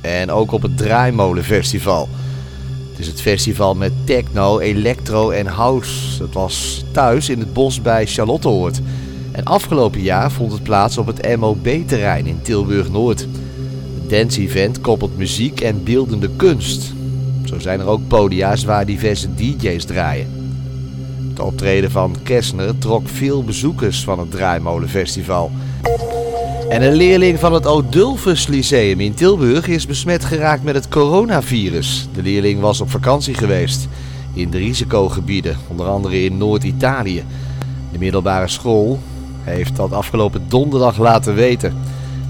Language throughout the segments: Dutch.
En ook op het Draaimolenfestival. Het is het festival met techno, electro en house. Het was thuis in het bos bij Charlottehoort. En afgelopen jaar vond het plaats op het MOB-terrein in Tilburg-Noord. Het dance-event koppelt muziek en beeldende kunst. Zo zijn er ook podia's waar diverse DJ's draaien. Het optreden van Kessner trok veel bezoekers van het Draaimolenfestival. En een leerling van het Odulfus Lyceum in Tilburg is besmet geraakt met het coronavirus. De leerling was op vakantie geweest in de risicogebieden, onder andere in Noord-Italië. De middelbare school heeft dat afgelopen donderdag laten weten.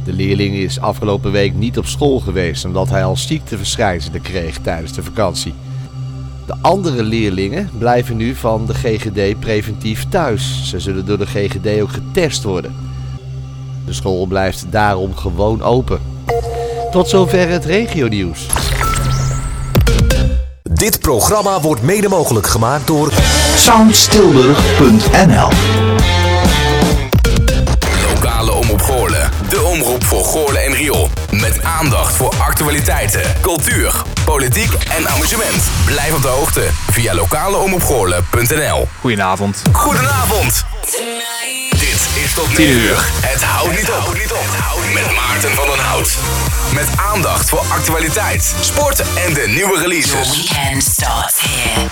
De leerling is afgelopen week niet op school geweest omdat hij al ziekteverschijnselen kreeg tijdens de vakantie. De andere leerlingen blijven nu van de GGD preventief thuis. Ze zullen door de GGD ook getest worden. De school blijft daarom gewoon open. Tot zover het regionieuws. Dit programma wordt mede mogelijk gemaakt door soundstilburg.nl Lokale Omroep Goorlen. De omroep voor Goorlen en Riool. Met aandacht voor actualiteiten, cultuur, politiek en amusement. Blijf op de hoogte via lokaleomroepgoorlen.nl Goedenavond. Goedenavond. Is tot 10 uur. Het houdt niet op. Met Maarten van den Hout. Met aandacht voor actualiteit, sport en de nieuwe releases. Here.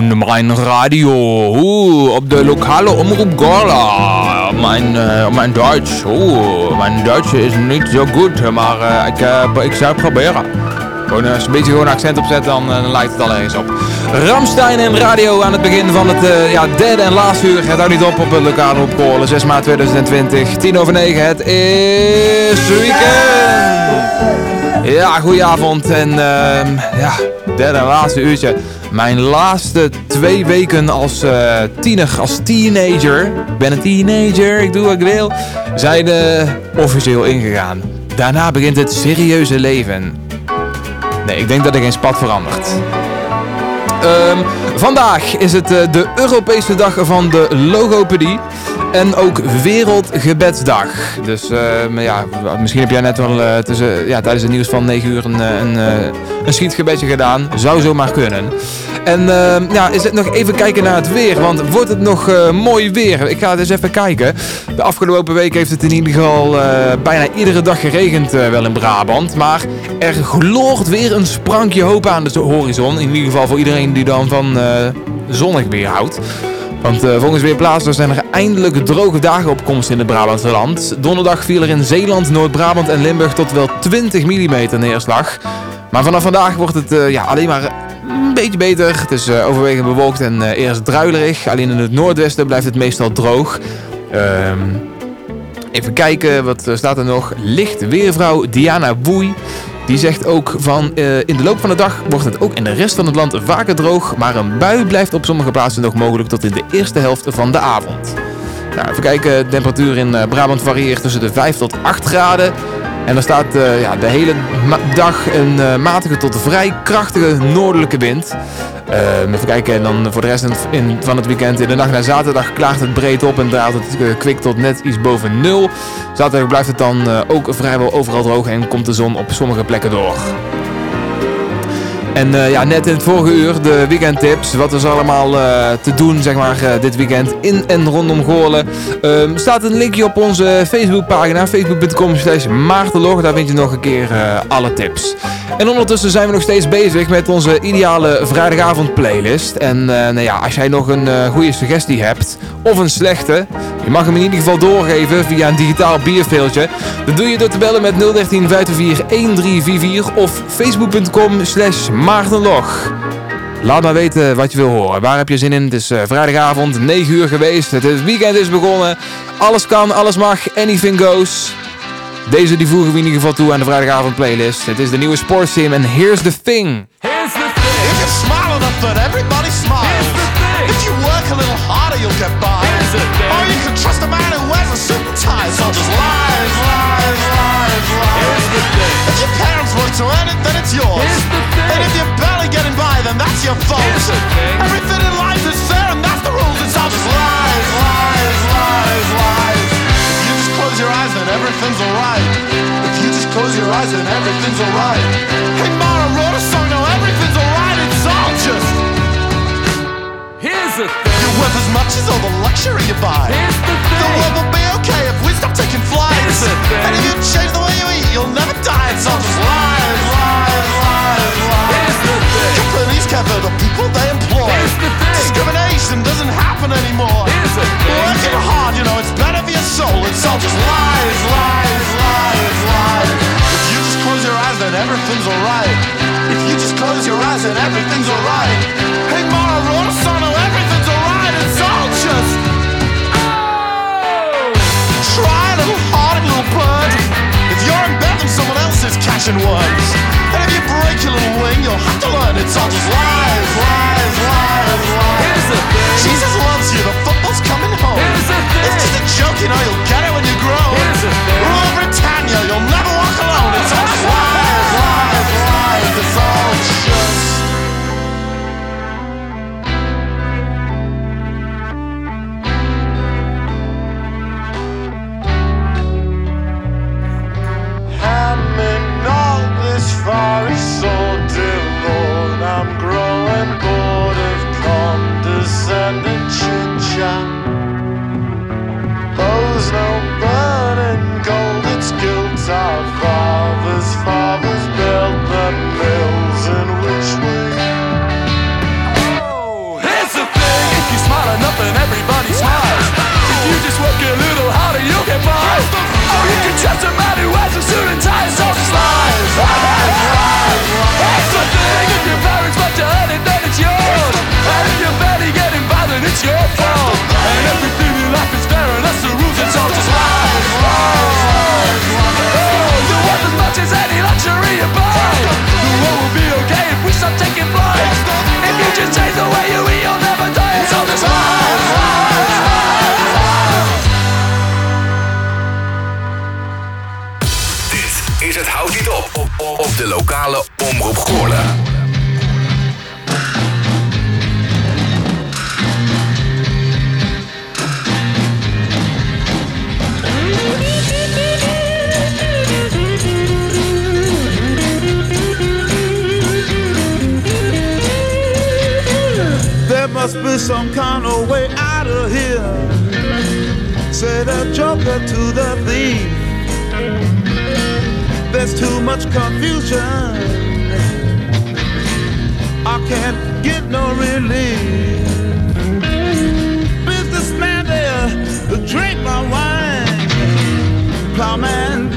Mein Radio, uh, op de lokale omroep Gorla. Mijn, uh, mijn Duits, uh, mijn Duits is niet zo goed, maar uh, ik, uh, ik zou het proberen. Gewoon als een beetje gewoon accent opzet, dan, dan lijkt het al ergens op. Ramstein en radio aan het begin van het ja, derde en laatste uur. Het houdt niet op op het lokale Gorla, 6 maart 2020, 10 over 9. Het is weekend. Ja, goedenavond en uh, ja, derde en laatste uurtje. Mijn laatste twee weken als uh, tiener, als teenager, ik ben een teenager, ik doe wat ik wil, zijn uh, officieel ingegaan. Daarna begint het serieuze leven. Nee, ik denk dat er geen spat verandert. Um, vandaag is het uh, de Europese dag van de logopedie. En ook Wereldgebedsdag. Dus uh, ja, misschien heb jij net wel uh, tussen, ja, tijdens het nieuws van 9 uur een, een, een schietgebedje gedaan. Zou zomaar kunnen. En uh, ja, is het nog even kijken naar het weer. Want wordt het nog mooi weer? Ik ga eens even kijken. De afgelopen week heeft het in ieder geval bijna iedere dag geregend wel in Brabant. Maar er gloort weer een sprankje hoop aan de horizon. In ieder geval voor iedereen die dan van zonnig weer houdt. Want uh, volgens Weerplaatsen zijn er eindelijk droge dagen op komst in het Brabantse land. Donderdag viel er in Zeeland, Noord-Brabant en Limburg tot wel 20 mm neerslag. Maar vanaf vandaag wordt het uh, ja, alleen maar een beetje beter. Het is overwegend bewolkt en eerst druilerig. Alleen in het noordwesten blijft het meestal droog. Um, even kijken, wat staat er nog? Licht weervrouw Diana Woei. Die zegt ook van uh, in de loop van de dag wordt het ook in de rest van het land vaker droog. Maar een bui blijft op sommige plaatsen nog mogelijk tot in de eerste helft van de avond. Nou, even kijken, de temperatuur in Brabant varieert tussen de 5 tot 8 graden. En er staat uh, ja, de hele dag een uh, matige tot vrij krachtige noordelijke wind. Uh, even kijken, en dan voor de rest in, van het weekend, in de nacht naar zaterdag, klaart het breed op en draait het kwik tot net iets boven nul. Zaterdag blijft het dan ook vrijwel overal droog en komt de zon op sommige plekken door. En uh, ja, net in het vorige uur de weekendtips. Wat is allemaal uh, te doen, zeg maar, uh, dit weekend in en rondom Goorlen. Um, staat een linkje op onze Facebookpagina. Facebook.com slash Maartenlog. Daar vind je nog een keer alle tips. En ondertussen zijn we nog steeds bezig met onze ideale vrijdagavond playlist. En nou ja, als jij nog een goede suggestie hebt, of een slechte, je mag hem in ieder geval doorgeven via een digitaal bierveeltje. Dat doe je door te bellen met 013 524 1344 of facebook.com slash Maartenlog. Laat maar weten wat je wil horen. Waar heb je zin in? Het is uh, vrijdagavond, 9 uur geweest. Het weekend is begonnen. Alles kan, alles mag. Anything goes. Deze die voegen we in ieder geval toe aan de vrijdagavond playlist. Het is de nieuwe sportsteam en here's the thing. Here's the thing. If you smile enough that everybody smiles. Here's the thing. If you work a little harder you'll get by. Here's the thing. Or you can trust a man who wears a suit and tie. So just lies, lies, lies, lies. Here's the thing. If your parents work to earn it then it's yours. Here's the thing. And if you're barely getting by then that's your fault. Here's the thing. Everything in life is fair and that's the rules. It's all just lies, lies, lies, lies. If you just close your eyes then everything's alright. If you just close your eyes then everything's alright. Hey Mara wrote a song just Here's the thing. You're worth as much as all the luxury you buy. Here's the thing. The world will be okay if we stop taking flights. Here's the thing. And if you change the way you eat, you'll never die. It's all just lies, lies, lies, lies. Here's the thing. Companies cover the people they employ. Here's the thing. Discrimination doesn't happen anymore. Here's the thing. Working hard, you know, it's better for your soul. It's all just lies, lies, lies, lies. If you just close your eyes, then everything's alright. If you just close your eyes, and everything's alright. Hey, Mara wrote a song, now everything's alright. It's all just. Oh! Try a little harder, little bird. If you're in bed, then someone else is catching worms. And if you break your little wing, you'll have to learn it's all just lies, lies, lies, lies. Here's the thing. Jesus loves you, the football's coming home. Here's the thing. It's just a joke, you know, you'll get it when you grow. Here's the thing. Rule Britannia, you'll never 我们争吵 de lokale Omroep Goorlen. There must be some kind of way out of here. Said a joker to the thief. There's too much confusion. I can't get no relief. Businessman there, drink my wine. Plowman,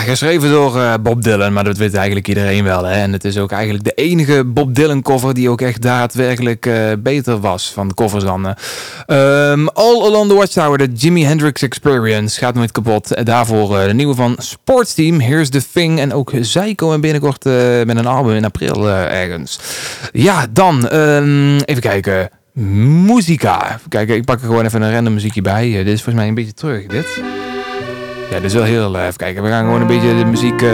geschreven door eh, Bob Dylan, maar dat weet eigenlijk iedereen wel. Hè? En het is ook eigenlijk de enige Bob Dylan cover die ook echt daadwerkelijk eh, beter was van de covers dan. eh. Ehm, All Along the Watchtower, de Jimi Hendrix Experience, gaat nooit kapot. En daarvoor de nieuwe van Sportsteam, Here's the Thing. En ook zij komen binnenkort met een album in april ergens. Ja, dan ehm, even kijken. Muzika. Kijken, ik pak er gewoon even een random muziekje bij. Dit is volgens mij een beetje terug, dit. Ja, dit is wel heel... even kijken, we gaan gewoon een beetje de muziek... eh,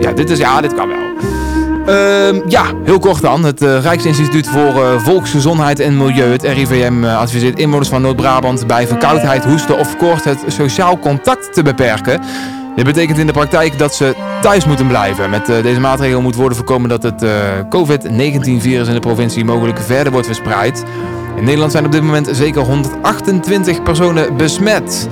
ja, dit is... Ja, dit kan wel. Ehm, ja, heel kort dan. Het eh, Rijksinstituut voor eh, Volksgezondheid en Milieu, het RIVM, adviseert inwoners van Noord-Brabant bij verkoudheid, hoesten of koorts het sociaal contact te beperken. Dit betekent in de praktijk dat ze thuis moeten blijven. Met deze maatregel moet worden voorkomen dat het eh, COVID-19-virus in de provincie mogelijk verder wordt verspreid. In Nederland zijn op dit moment zeker 128 personen besmet.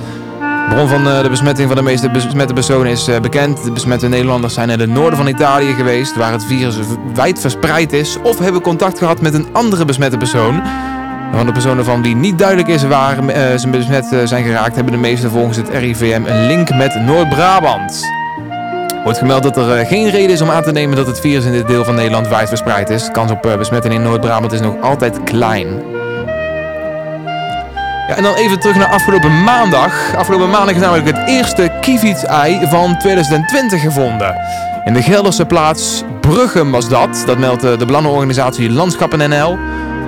Bron van eh, de besmetting van de meeste besmette personen is eh, bekend. De besmette Nederlanders zijn in het noorden van Italië geweest, waar het virus wijd verspreid is, of hebben contact gehad met een andere besmette persoon. Van de personen van wie niet duidelijk is waar eh, ze besmet zijn geraakt, hebben de meeste volgens het RIVM een link met Noord-Brabant. Wordt gemeld dat er geen reden is om aan te nemen dat het virus in dit deel van Nederland wijd verspreid is. De kans op besmetting in Noord-Brabant is nog altijd klein. Ja, en dan even terug naar afgelopen maandag. Afgelopen maandag is namelijk het eerste kieviet-ei van 2020 gevonden. In de Gelderse plaats Bruggem was dat. Dat meldt eh, de belangenorganisatie Landschappen NL.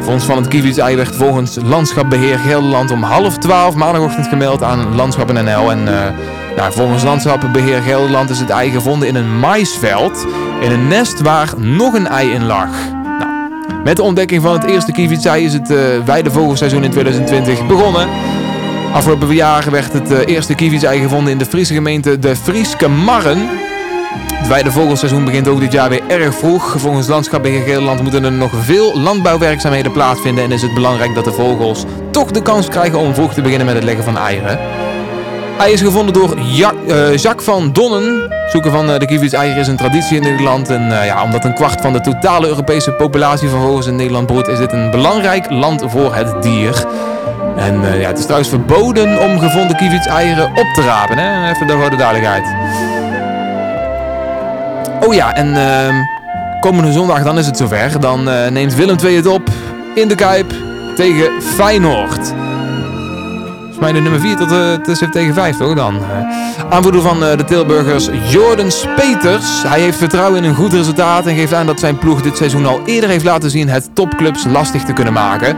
Fonds van het kieviet-ei werd volgens Landschapbeheer Gelderland om half twaalf maandagochtend gemeld aan Landschappen NL. En eh, nou, volgens Landschapbeheer Gelderland is het ei gevonden in een maisveld. In een nest waar nog een ei in lag. Met de ontdekking van het eerste kievietsei is het eh weidevogelseizoen in 2020 begonnen. Afgelopen jaar werd het eh, eerste kievietsei gevonden in de Friese gemeente de Frieske Marren. Het weidevogelseizoen begint ook dit jaar weer erg vroeg. Volgens Landschapbeheer Gelderland moeten er nog veel landbouwwerkzaamheden plaatsvinden en is het belangrijk dat de vogels toch de kans krijgen om vroeg te beginnen met het leggen van eieren. Hij is gevonden door eh, Jacques van Donnen. Zoeken van eh, de kievietseier is een traditie in Nederland. En eh, ja, omdat een kwart van de totale Europese populatie van vogels in Nederland broedt, is dit een belangrijk land voor het dier. En ja, het is trouwens verboden om gevonden kievietseieren op te rapen. Hè? Even voor de duidelijkheid. Oh ja, en ehm, komende zondag dan is het zover. Dan neemt Willem II het op in de Kuip tegen Feyenoord. Volgens mij de nummer 4 tot uh, tegen 5 toch dan? Eh, aanvoerder van eh, de Tilburgers Jordan Speters. Hij heeft vertrouwen in een goed resultaat en geeft aan dat zijn ploeg dit seizoen al eerder heeft laten zien het topclubs lastig te kunnen maken.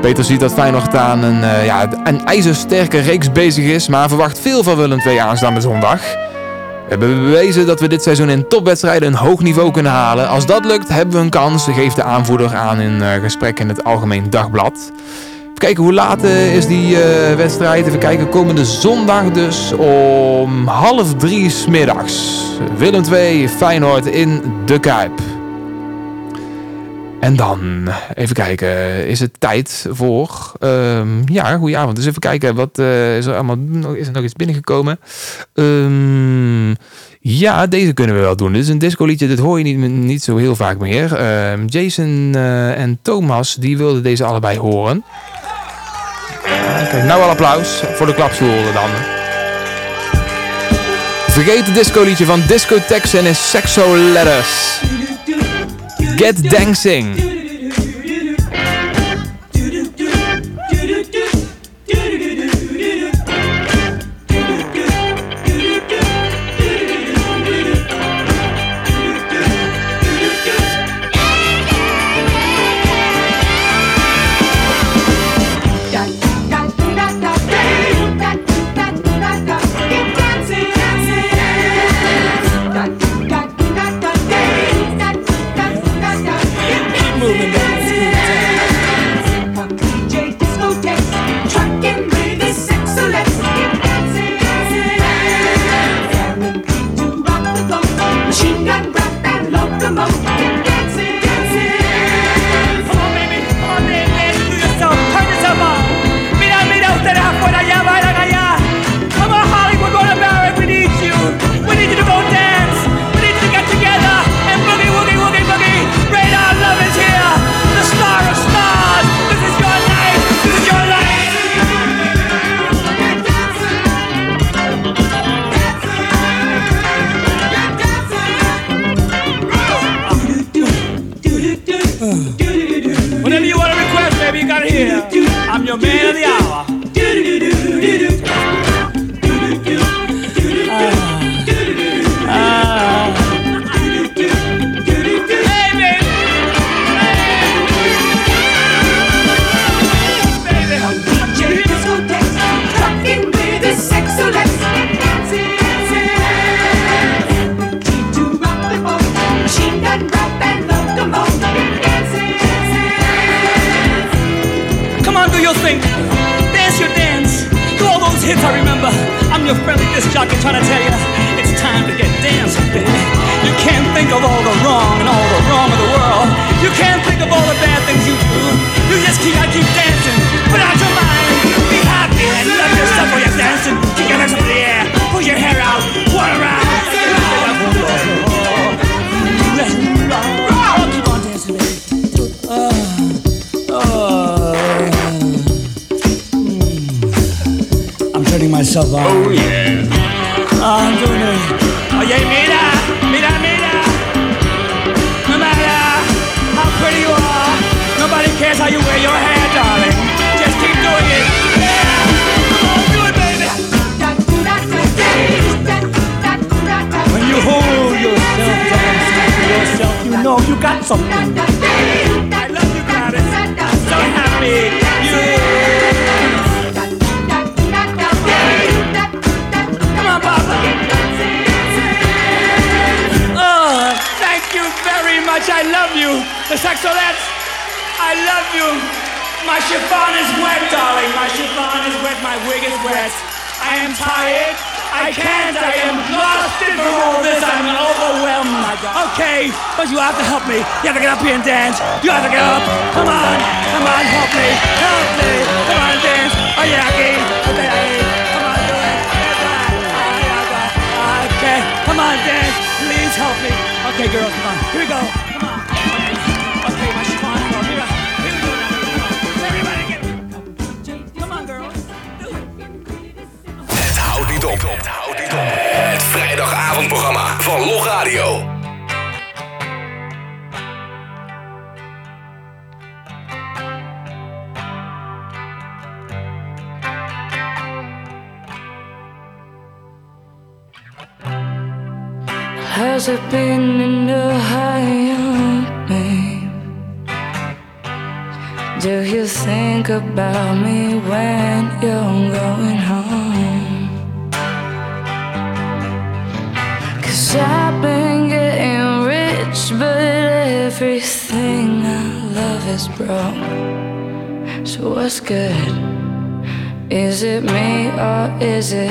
Peters ziet dat Feyenoord aan een, eh, ja, een ijzersterke reeks bezig is, maar verwacht veel van Willem II aanstaande zondag. We hebben bewezen dat we dit seizoen in topwedstrijden een hoog niveau kunnen halen. Als dat lukt, hebben we een kans, geeft de aanvoerder aan in eh, gesprek in het Algemeen Dagblad. Kijken, hoe laat eh, is die eh, wedstrijd? Even kijken, komende zondag dus om half drie smiddags. Willem 2, Feyenoord in de Kuip. En dan, even kijken, is het tijd voor... ehm, ja, goedenavond. Dus even kijken, wat eh, is er allemaal... Is er nog iets binnengekomen? Ehm, ja, deze kunnen we wel doen. Dit is een disco-liedje, dit hoor je niet, niet zo heel vaak meer. Ehm, Jason en Thomas, die wilden deze allebei horen. Nou al applaus voor de klapstoelen dan. Vergeet het disco-liedje van Discotex en is Sexo Letters. Get Dancing. Oh yeah. Ah, Anthony. Oye, mira, mira, mira. No matter how pretty you are, nobody cares how you wear your hair, darling. Just keep doing it. Yeah. Do it, baby. When you hold yourself to yourself, you know you got something. I love you, Gladys. I'm so happy. Much. I love you. The Saxolettes, I love you. My chiffon is wet, darling. My chiffon is wet. My wig is wet. I am tired. I can't. I am exhausted from all this. I'm overwhelmed. My God. Okay, but you have to help me. You have to get up here and dance. You have to get up. Come on. Come on. Help me. Help me. Come on, dance. Oh, yeah, okay. Come on. Okay. Come on, dance. Please help me. Okay, girls, come on. Here we go. Niet op. Het houdt niet op. Het vrijdagavondprogramma van Log Radio. Has it been enough high on me? Do you think about me when you're going home? I've been getting rich, but everything I love is broke. So what's good? Is it me or is it?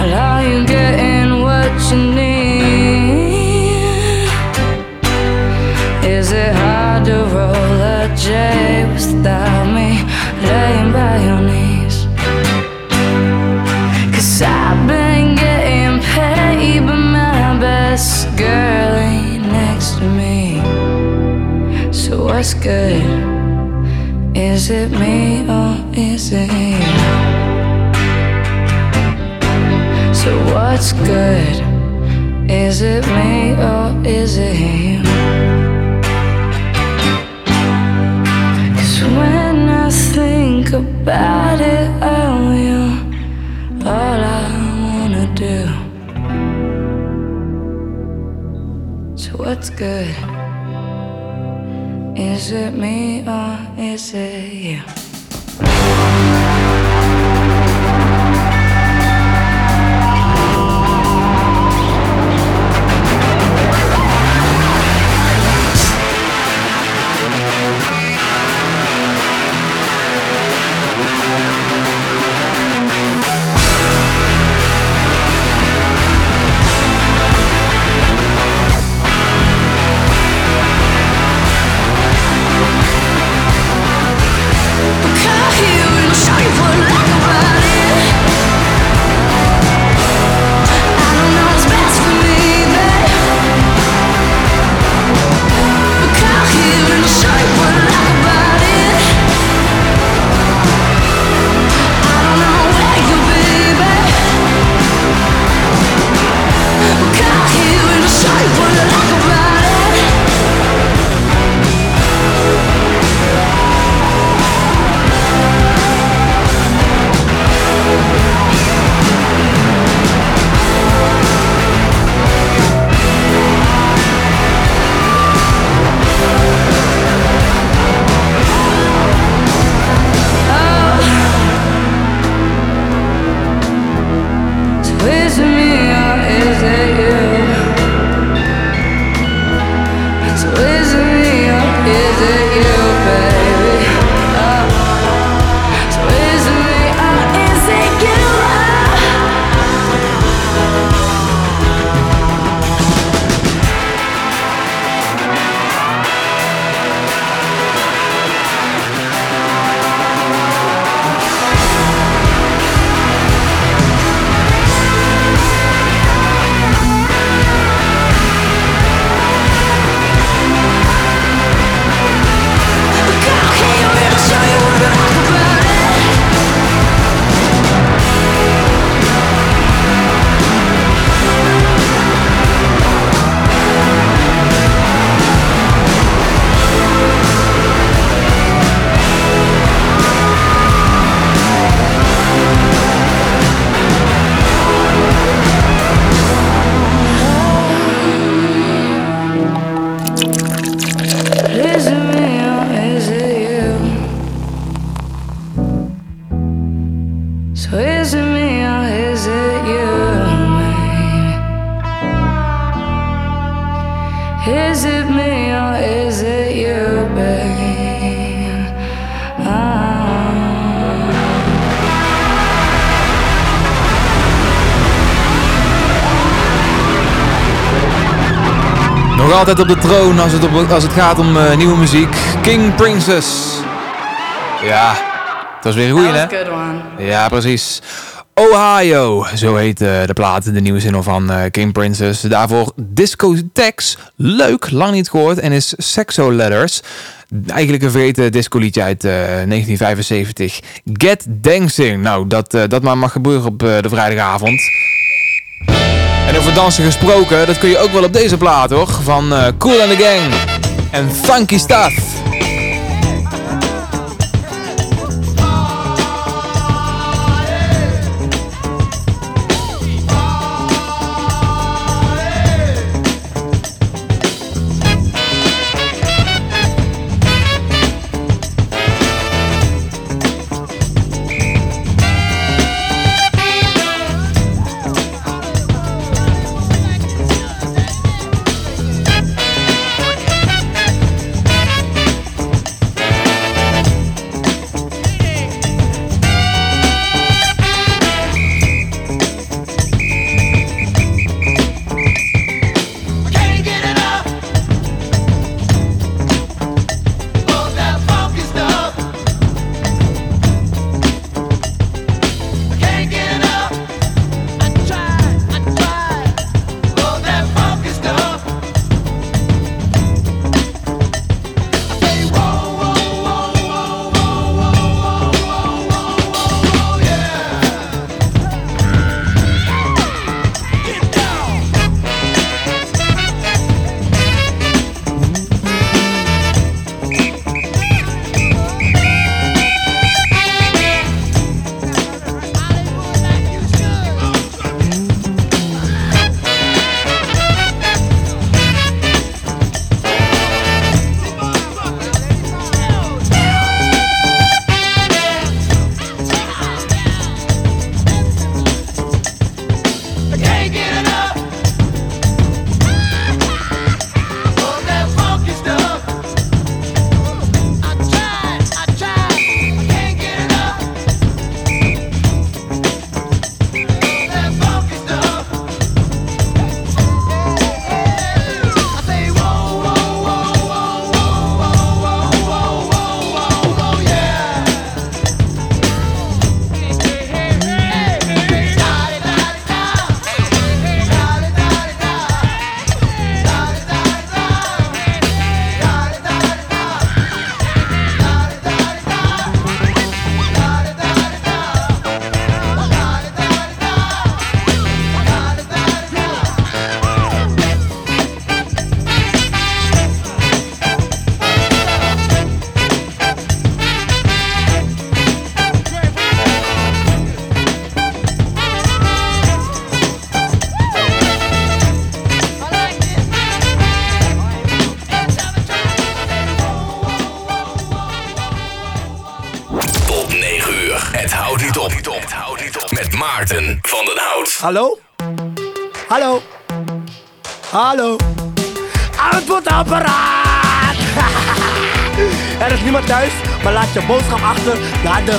And are you getting what you need? What's good? Is it me or is it you? So what's good? Is it me or is it you? Cause when I think about it, oh, you're all I wanna do. So what's good? Is it me or is it you? Altijd op de troon als het, op, als het gaat om eh, nieuwe muziek. King Princess. Ja, dat was weer een goeie, hè? Ja, precies. Ohio, zo heet eh, de plaat, de nieuwe single van eh, King Princess. Daarvoor Discotheques, leuk, lang niet gehoord. En is Sexo Letters, eigenlijk een vergeten discoliedje uit eh, 1975. Get Dancing, nou dat, dat maar mag gebeuren op de vrijdagavond. En over dansen gesproken, dat kun je ook wel op deze plaat hoor. Van eh, Cool and the Gang en Funky Stuff. Hallo? Hallo? Hallo? Antwoordapparaat! er is niemand thuis, maar laat je boodschap achter naar de...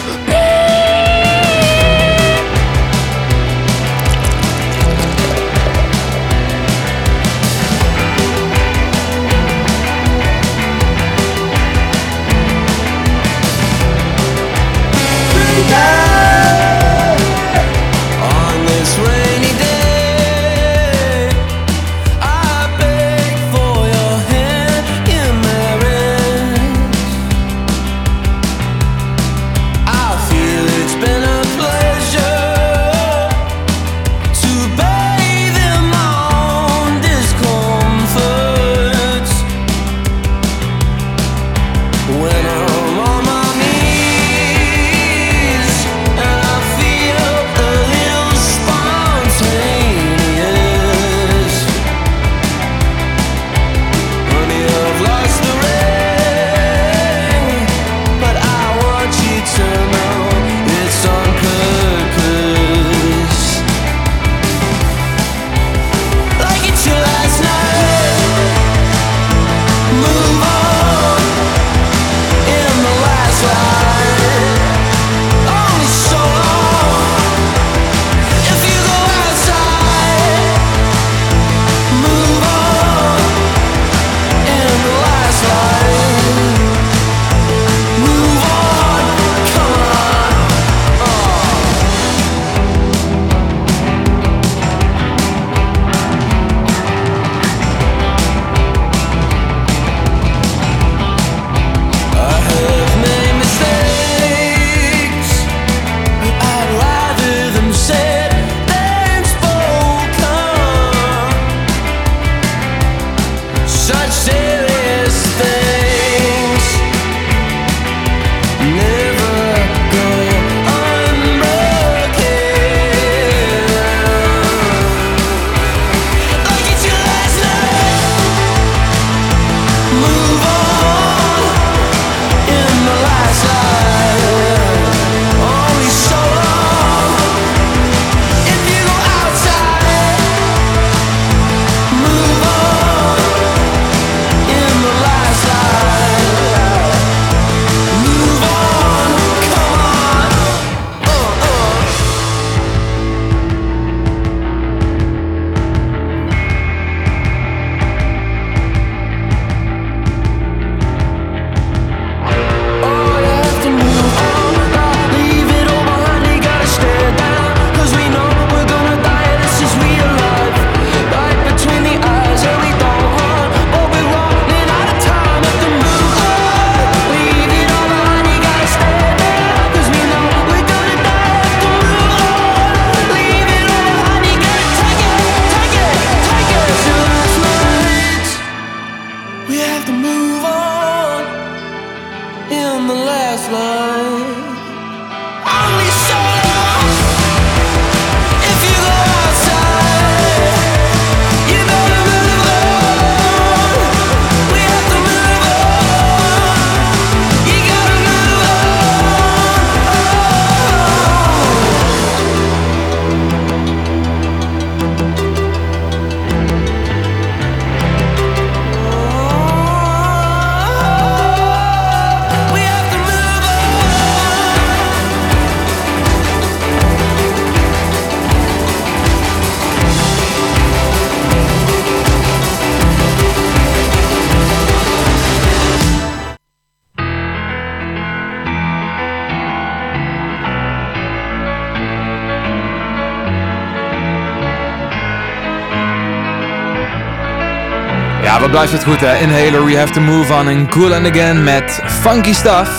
blijft het goed hè? Inhaler, We Have To Move On en Cool and Again met Funky Stuff.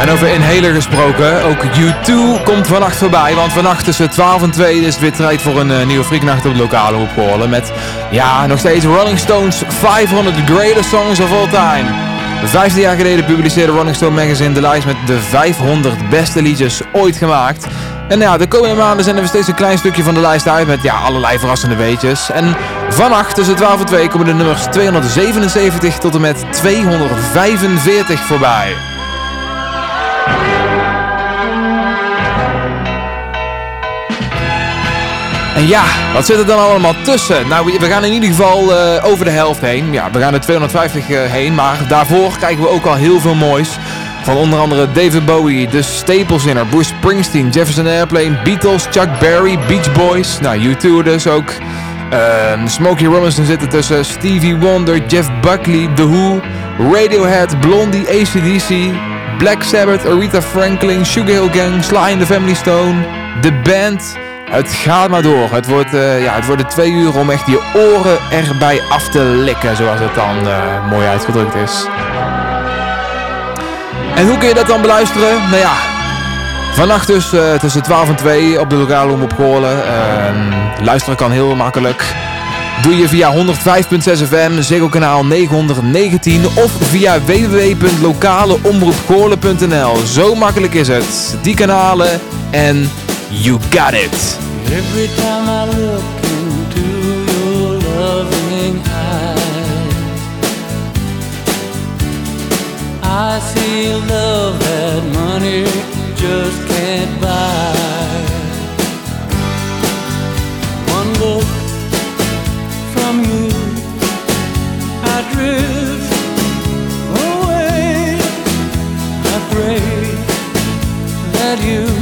En over Inhaler gesproken, ook U2 komt vannacht voorbij. Want vannacht tussen 12 en 2 is het weer tijd voor een eh, nieuwe Freaknacht op de lokale opgeholen. Met, ja, nog steeds Rolling Stones 500 Greatest Songs of All Time. Vijftien jaar geleden publiceerde Rolling Stone Magazine de lijst met de 500 beste liedjes ooit gemaakt. En ja, de komende maanden zenden we steeds een klein stukje van de lijst uit met ja, allerlei verrassende weetjes. En vannacht tussen 12 en 2 komen de nummers 277 tot en met 245 voorbij. En ja, wat zit er dan allemaal tussen? Nou, we gaan in ieder geval eh, over de helft heen. Ja, we gaan de 250 eh, heen, maar daarvoor kijken we ook al heel veel moois. Van onder andere David Bowie, The Staple Sinner, Bruce Springsteen, Jefferson Airplane, Beatles, Chuck Berry, Beach Boys. Nou, U2 dus ook. Ehm, Smokey Robinson zit er tussen, Stevie Wonder, Jeff Buckley, The Who, Radiohead, Blondie, ACDC, Black Sabbath, Aretha Franklin, Sugar Hill Gang, Sly and the Family Stone, The Band. Het gaat maar door. Het wordt, eh, ja, het worden twee uur om echt je oren erbij af te likken, zoals het dan eh, mooi uitgedrukt is. En hoe kun je dat dan beluisteren? Nou ja, vannacht dus eh, tussen 12 en 2 op de lokale omroep Goorlen. Ehm, luisteren kan heel makkelijk. Doe je via 105.6 FM, Ziggo kanaal 919 of via www.lokaleomroepgoorlen.nl. Zo makkelijk is het. Die kanalen en you got it. Every time I look into your loving eyes, I see love that money just can't buy. One look from you, I drift you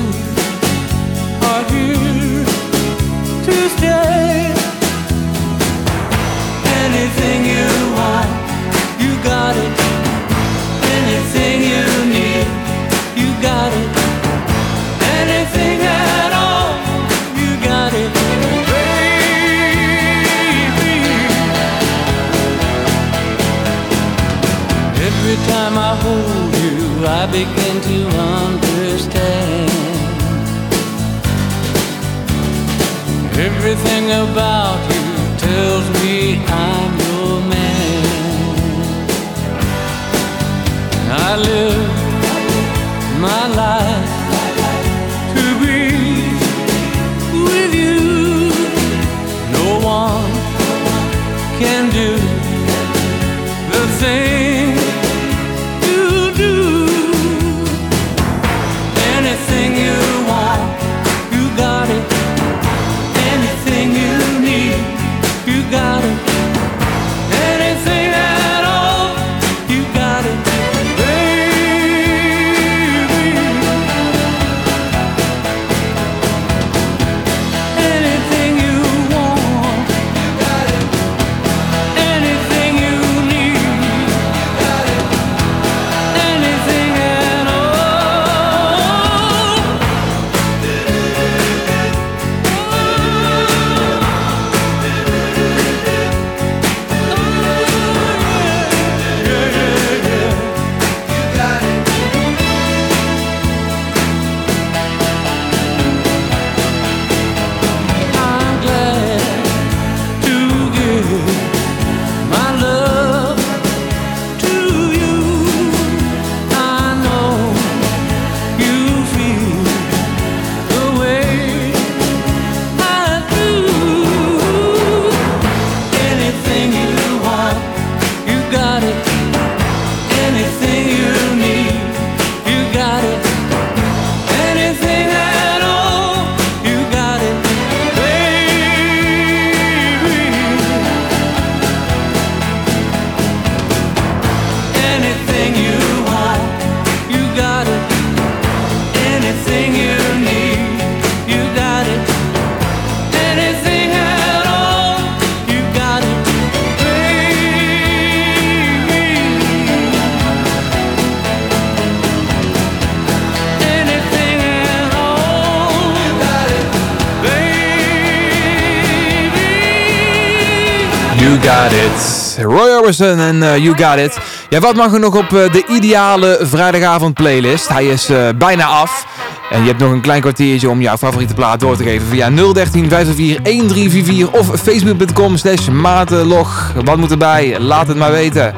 En eh, You Got It. Ja, wat mag er nog op eh, de ideale vrijdagavond playlist? Hij is eh, bijna af. En je hebt nog een klein kwartiertje om jouw favoriete plaat door te geven via 013 504 1344 of facebook.com slash matelog. Wat moet erbij? Laat het maar weten.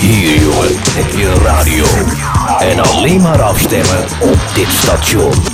Hier jongen, heb je radio. En alleen maar afstemmen op dit station.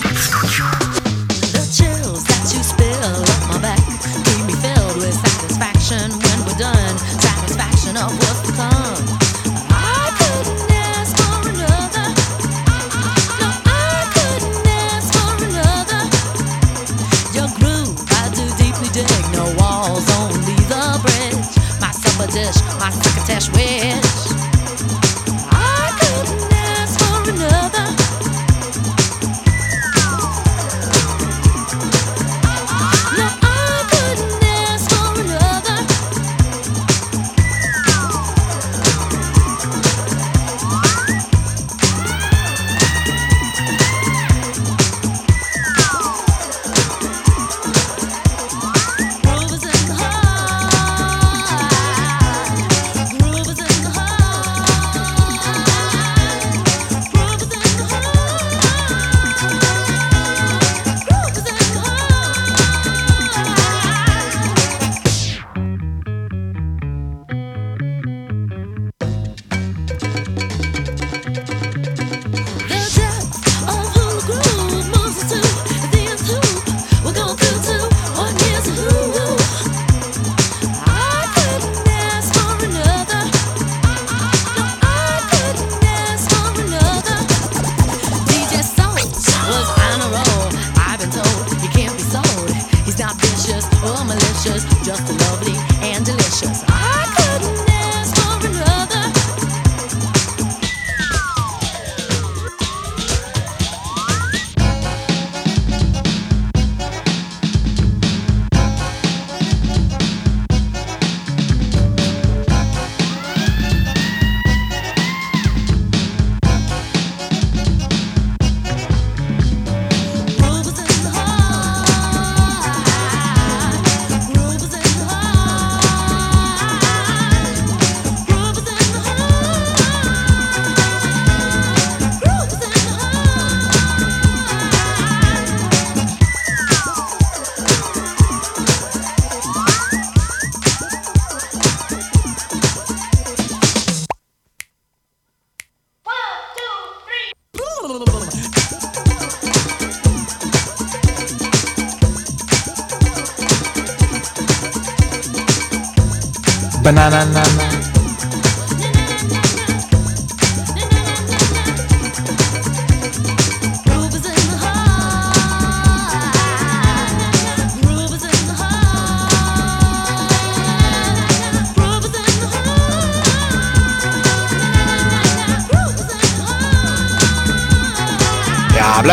Banana. na, na. Ja,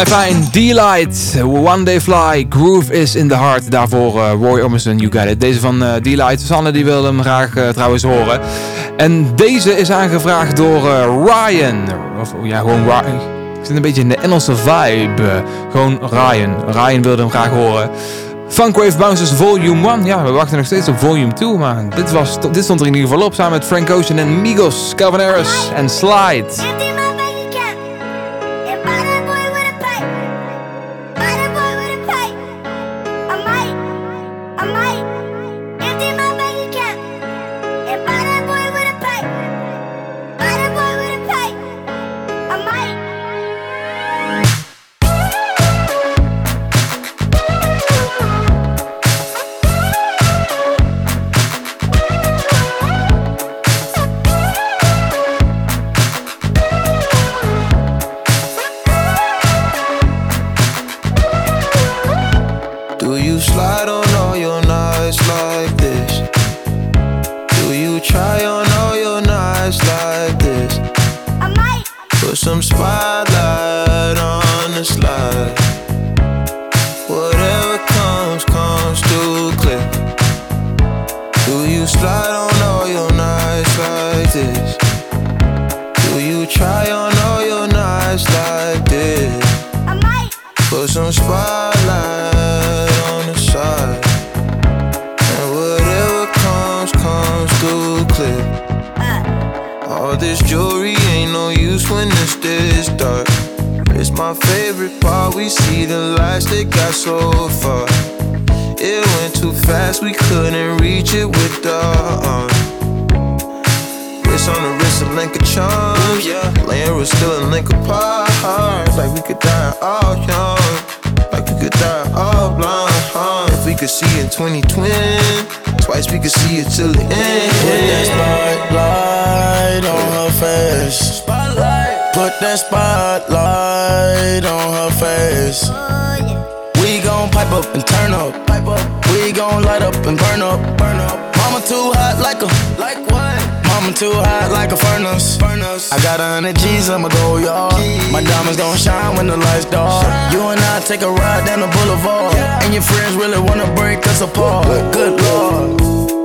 blijf fijn. D-Light, One Day Fly, Groove is in the Heart. Daarvoor eh, Roy Orbison, You Got It. Deze van eh, D-Light. Sanne die wil hem graag eh, trouwens horen. En deze is aangevraagd door Ryan. Of ja, gewoon Ryan. Ik zit een beetje in de Engelse vibe. gewoon Ryan. Ryan wilde hem graag horen. Funkwave Bouncers Volume 1. Ja, we wachten nog steeds op Volume 2. Maar dit, was, dit stond er in ieder geval op. Samen met Frank Ocean en Migos, Calvin Harris en Slide. why see it till the end. Put that spotlight on her face. Put that spotlight on her face. We gon' pipe up and turn up. We gon' light up and burn up. Burn up. Mama too hot like a like what? Mama too hot like a furnace. furnace. I got a hundred G's, I'ma go yard. My diamonds gon' shine when the lights dark. You and I take a ride down the boulevard. And your friends really wanna break us apart. Good lord.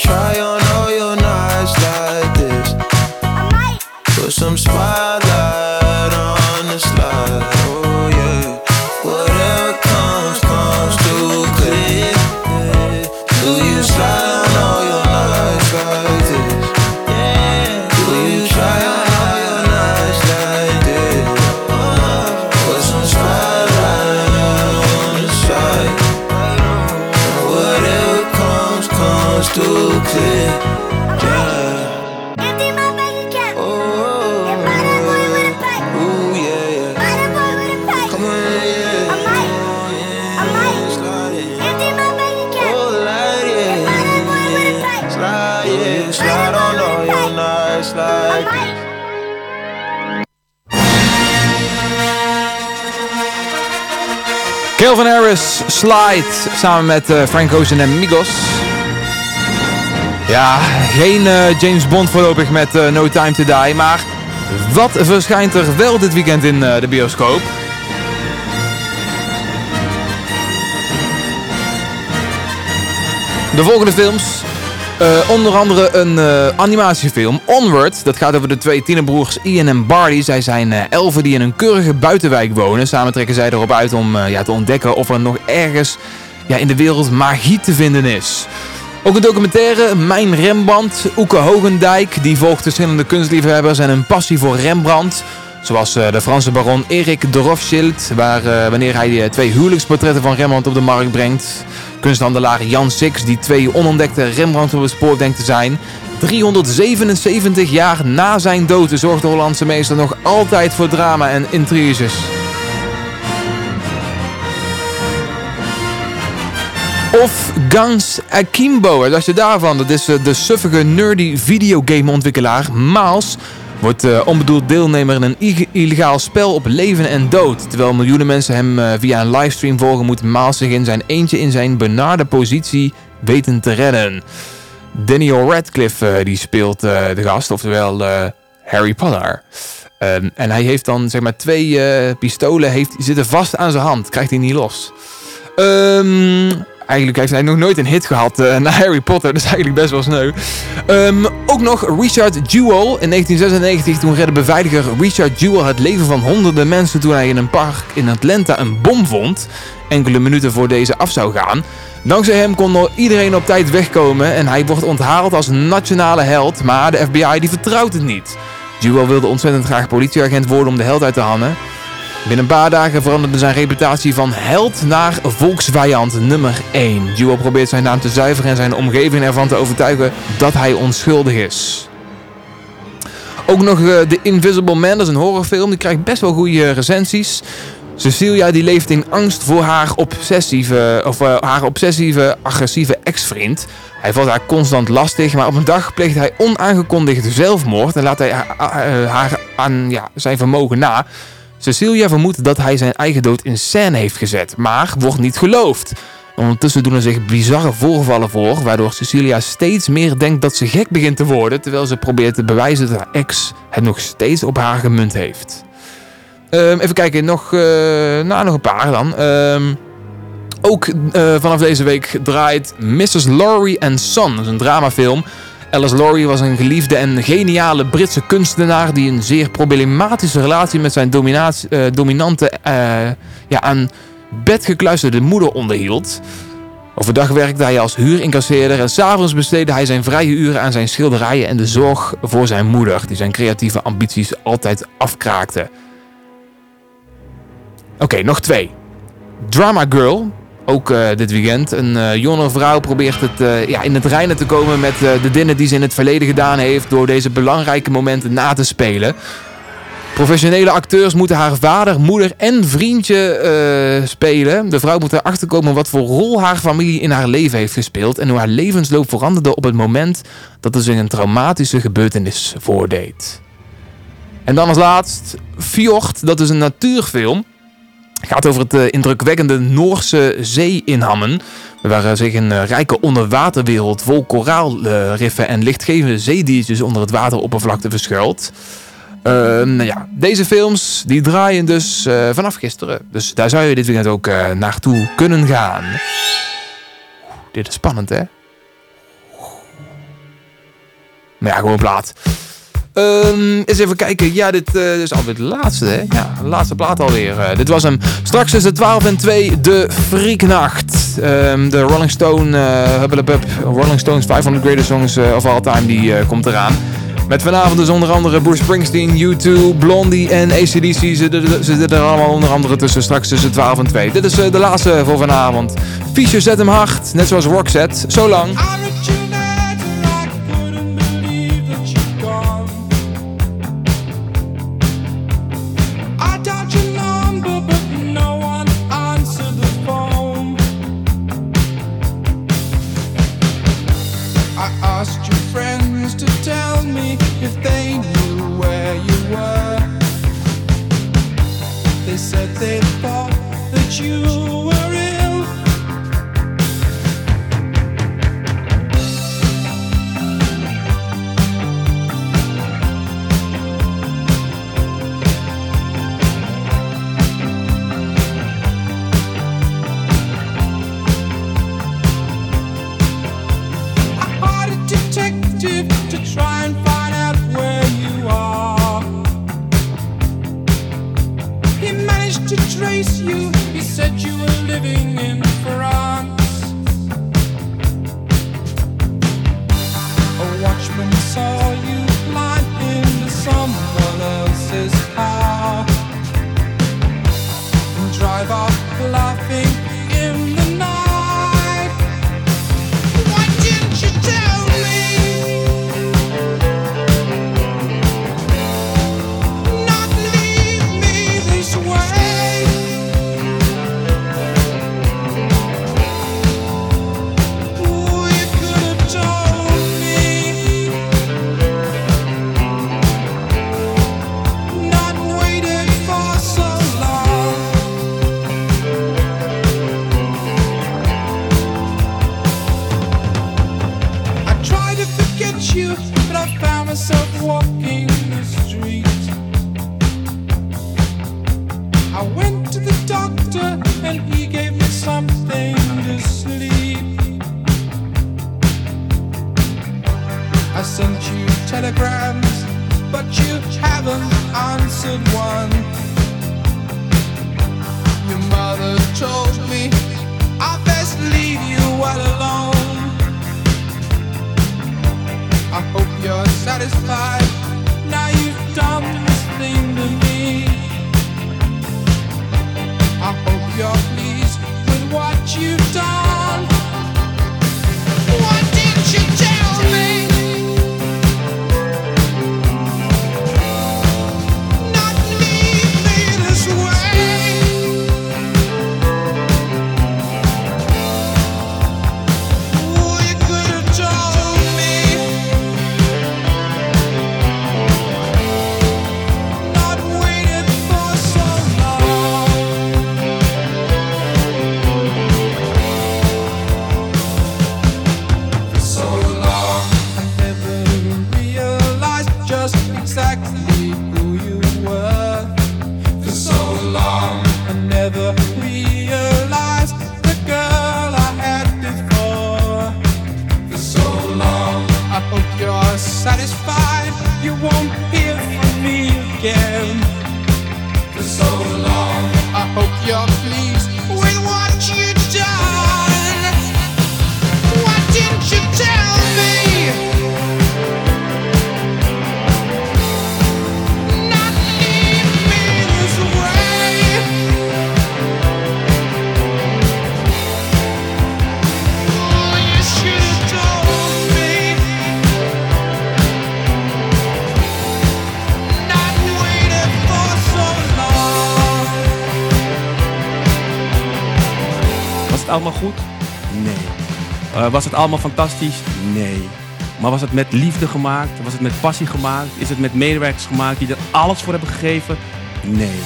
Try on all your nights like this? Put some spotlight Slide, samen met eh, Frank Ocean en Migos. Ja, geen eh, James Bond voorlopig met eh, No Time To Die, maar wat verschijnt er wel dit weekend in de bioscoop? De volgende films. Eh, onder andere een eh, animatiefilm, Onward. Dat gaat over de twee tienerbroers Ian en Barty. Zij zijn eh, elfen die in een keurige buitenwijk wonen. Samen trekken zij erop uit om ja, te ontdekken of er nog ergens ja, in de wereld magie te vinden is. Ook een documentaire, Mijn Rembrandt. Oeke Hogendijk, die volgt verschillende kunstliefhebbers en een passie voor Rembrandt. Zoals eh, de Franse baron Erik de Rothschild, waar, eh, wanneer hij eh, twee huwelijksportretten van Rembrandt op de markt brengt. Kunsthandelaar Jan Six, die twee onontdekte Rembrandt op het spoor denkt te zijn. 377 jaar na zijn dood zorgt de Hollandse meester nog altijd voor drama en intriges. Of Guns Akimbo. Wat je daarvan? Dat is de suffige nerdy videogameontwikkelaar Maals. Wordt eh, onbedoeld deelnemer in een illegaal spel op leven en dood. Terwijl miljoenen mensen hem eh, via een livestream volgen, moet Maals zich in zijn eentje in zijn benarde positie weten te redden. Daniel Radcliffe eh, die speelt de gast, oftewel Harry Potter. Ehm, en hij heeft dan zeg maar twee pistolen heeft, zitten vast aan zijn hand. Krijgt hij niet los. Ehm, eigenlijk heeft hij nog nooit een hit gehad eh, na Harry Potter. Dat is eigenlijk best wel sneu. Ehm, ook nog Richard Jewell. In 1996 toen redde beveiliger Richard Jewell het leven van honderden mensen... toen hij in een park in Atlanta een bom vond. Enkele minuten voor deze af zou gaan. Dankzij hem kon nog iedereen op tijd wegkomen... en hij wordt onthaald als nationale held. Maar de FBI die vertrouwt het niet. Jewell wilde ontzettend graag politieagent worden om de held uit te hannen... Binnen een paar dagen veranderde zijn reputatie van held naar volksvijand nummer 1. Jewel probeert zijn naam te zuiveren en zijn omgeving ervan te overtuigen dat hij onschuldig is. Ook nog eh, The Invisible Man, dat is een horrorfilm. Die krijgt best wel goede recensies. Cecilia die leeft in angst voor haar obsessieve, of, eh, haar obsessieve, agressieve ex-vriend. Hij valt haar constant lastig, maar op een dag pleegt hij onaangekondigd zelfmoord en laat hij haar, eh, haar aan ja, zijn vermogen na. Cecilia vermoedt dat hij zijn eigen dood in scène heeft gezet, maar wordt niet geloofd. Ondertussen doen er zich bizarre voorvallen voor, waardoor Cecilia steeds meer denkt dat ze gek begint te worden, terwijl ze probeert te bewijzen dat haar ex het nog steeds op haar gemunt heeft. Ehm, even kijken, nog, nou, nog een paar dan. Ehm, ook eh, vanaf deze week draait Mrs. Laurie and Son. Dat is een dramafilm. Alice Laurie was een geliefde en geniale Britse kunstenaar die een zeer problematische relatie met zijn eh, dominante, eh, ja, aan bed gekluisterde moeder onderhield. Overdag werkte hij als huurincasseerder en s'avonds besteedde hij zijn vrije uren aan zijn schilderijen en de zorg voor zijn moeder, die zijn creatieve ambities altijd afkraakte. Oké, nog twee. Drama Girl, ook eh, dit weekend. Een eh, jonge vrouw probeert het, eh, ja, in het reinen te komen met de dingen die ze in het verleden gedaan heeft... door deze belangrijke momenten na te spelen. Professionele acteurs moeten haar vader, moeder en vriendje spelen. De vrouw moet erachter komen wat voor rol haar familie in haar leven heeft gespeeld... en hoe haar levensloop veranderde op het moment dat er zich een traumatische gebeurtenis voordeed. En dan als laatst Fjord, dat is een natuurfilm... Het gaat over het eh, indrukwekkende Noorse zee-inhammen. Waar eh, zich een eh, rijke onderwaterwereld vol koraalriffen en lichtgevende zeediertjes onder het wateroppervlakte verschuilt. Eh, nou ja, deze films die draaien dus vanaf gisteren. Dus daar zou je dit weekend ook eh, naartoe kunnen gaan. Dit is spannend, hè? Maar ja, gewoon plaat. Ehm, eens even kijken. Ja, dit eh, is alweer de laatste, hè? Ja, laatste plaat alweer. Eh, dit was hem. Straks is het 12 en 2, de Freaknacht. Ehm, de Rolling Stone, uh, Rolling Stones 500 Greatest Songs of All Time, die komt eraan. Met vanavond dus onder andere Bruce Springsteen, U2, Blondie en ACDC. Zitten er allemaal onder andere tussen. Straks tussen 12 en 2. Dit is de laatste voor vanavond. Fischer zet hem hard, net zoals Roxette. Zo lang. Goed? Nee. Eh, was het allemaal fantastisch? Nee. Maar was het met liefde gemaakt? Was het met passie gemaakt? Is het met medewerkers gemaakt die er alles voor hebben gegeven? Nee.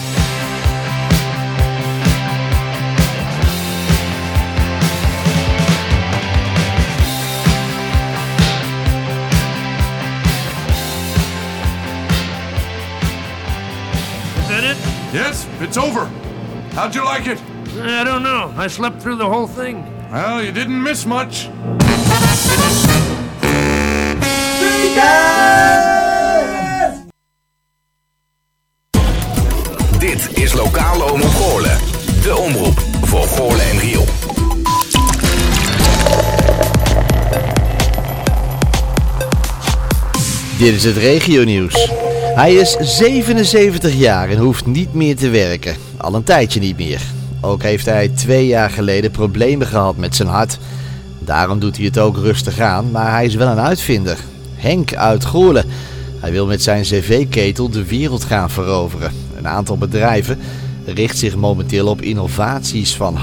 Is that it? Yes, it's over. How'd you like it? I don't know. I slept through the whole thing. Well, you didn't miss much. Dit is Lokale Omroep Goorlen. De omroep voor Goorlen en Riel. Dit is het regionieuws. Hij is 77 jaar en hoeft niet meer te werken. Al een tijdje niet meer. Ook heeft hij twee jaar geleden problemen gehad met zijn hart. Daarom doet hij het ook rustig aan, maar hij is wel een uitvinder. Henk uit Goorlen. Hij wil met zijn cv-ketel de wereld gaan veroveren. Een aantal bedrijven richt zich momenteel op innovaties van